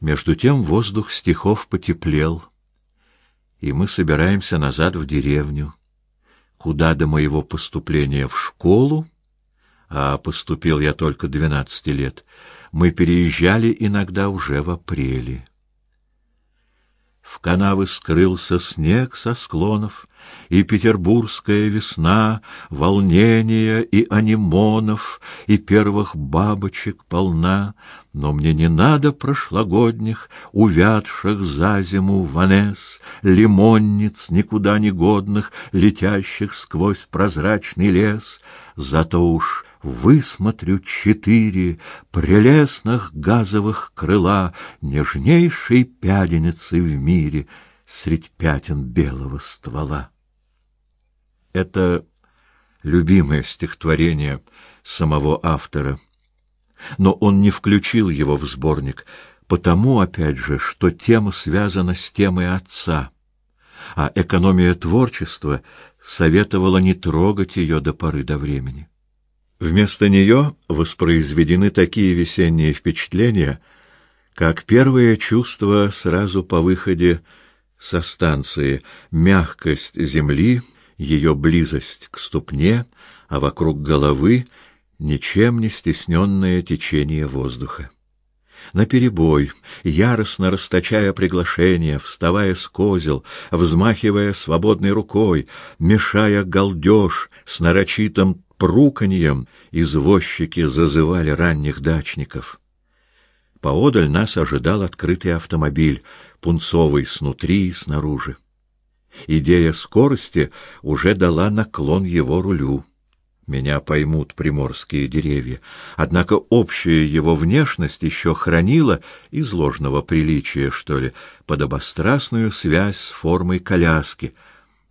Между тем воздух стихов потеплел, и мы собираемся назад в деревню, куда до моего поступления в школу, а поступил я только двенадцати лет, мы переезжали иногда уже в апреле. В канавы скрылся снег со склонов, и петербургская весна, волнения и анимонов, и первых бабочек полна, но мне не надо прошлогодних, увядших за зиму ванес, лимонниц никуда не годных, летящих сквозь прозрачный лес, зато уж высмотрю четыре прелестных газовых крыла нежнейшей пяденицы в мире средь пятен белого ствола. Это любимое стихотворение самого автора, но он не включил его в сборник, потому, опять же, что тема связана с темой отца, а экономия творчества советовала не трогать ее до поры до времени. Вместо нее воспроизведены такие весенние впечатления, как первое чувство сразу по выходе со станции, мягкость земли, ее близость к ступне, а вокруг головы ничем не стесненное течение воздуха. На перебой, яростно расточая приглашения, вставая с козел, взмахивая свободной рукой, мешая галдеж с нарочитым пруканьем, извозчики зазывали ранних дачников. Поодаль нас ожидал открытый автомобиль, пунцовый снутри и снаружи. Идея скорости уже дала наклон его рулю. Меня поймут приморские деревья. Однако общая его внешность еще хранила из ложного приличия, что ли, подобострастную связь с формой коляски.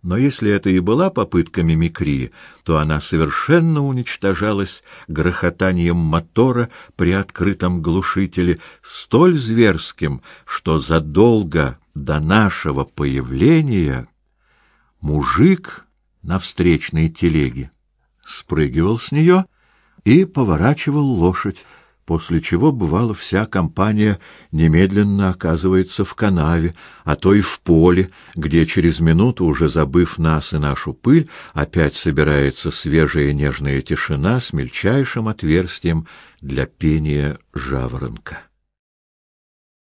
Но если это и была попытка мимикрии, то она совершенно уничтожалась грохотанием мотора при открытом глушителе, столь зверским, что задолго до нашего появления мужик на встречной телеге спрыгивал с нее и поворачивал лошадь, после чего бывало вся компания немедленно оказывается в канаве, а то и в поле, где через минуту, уже забыв нас и нашу пыль, опять собирается свежая нежная тишина с мельчайшим отверстием для пения жаворонка.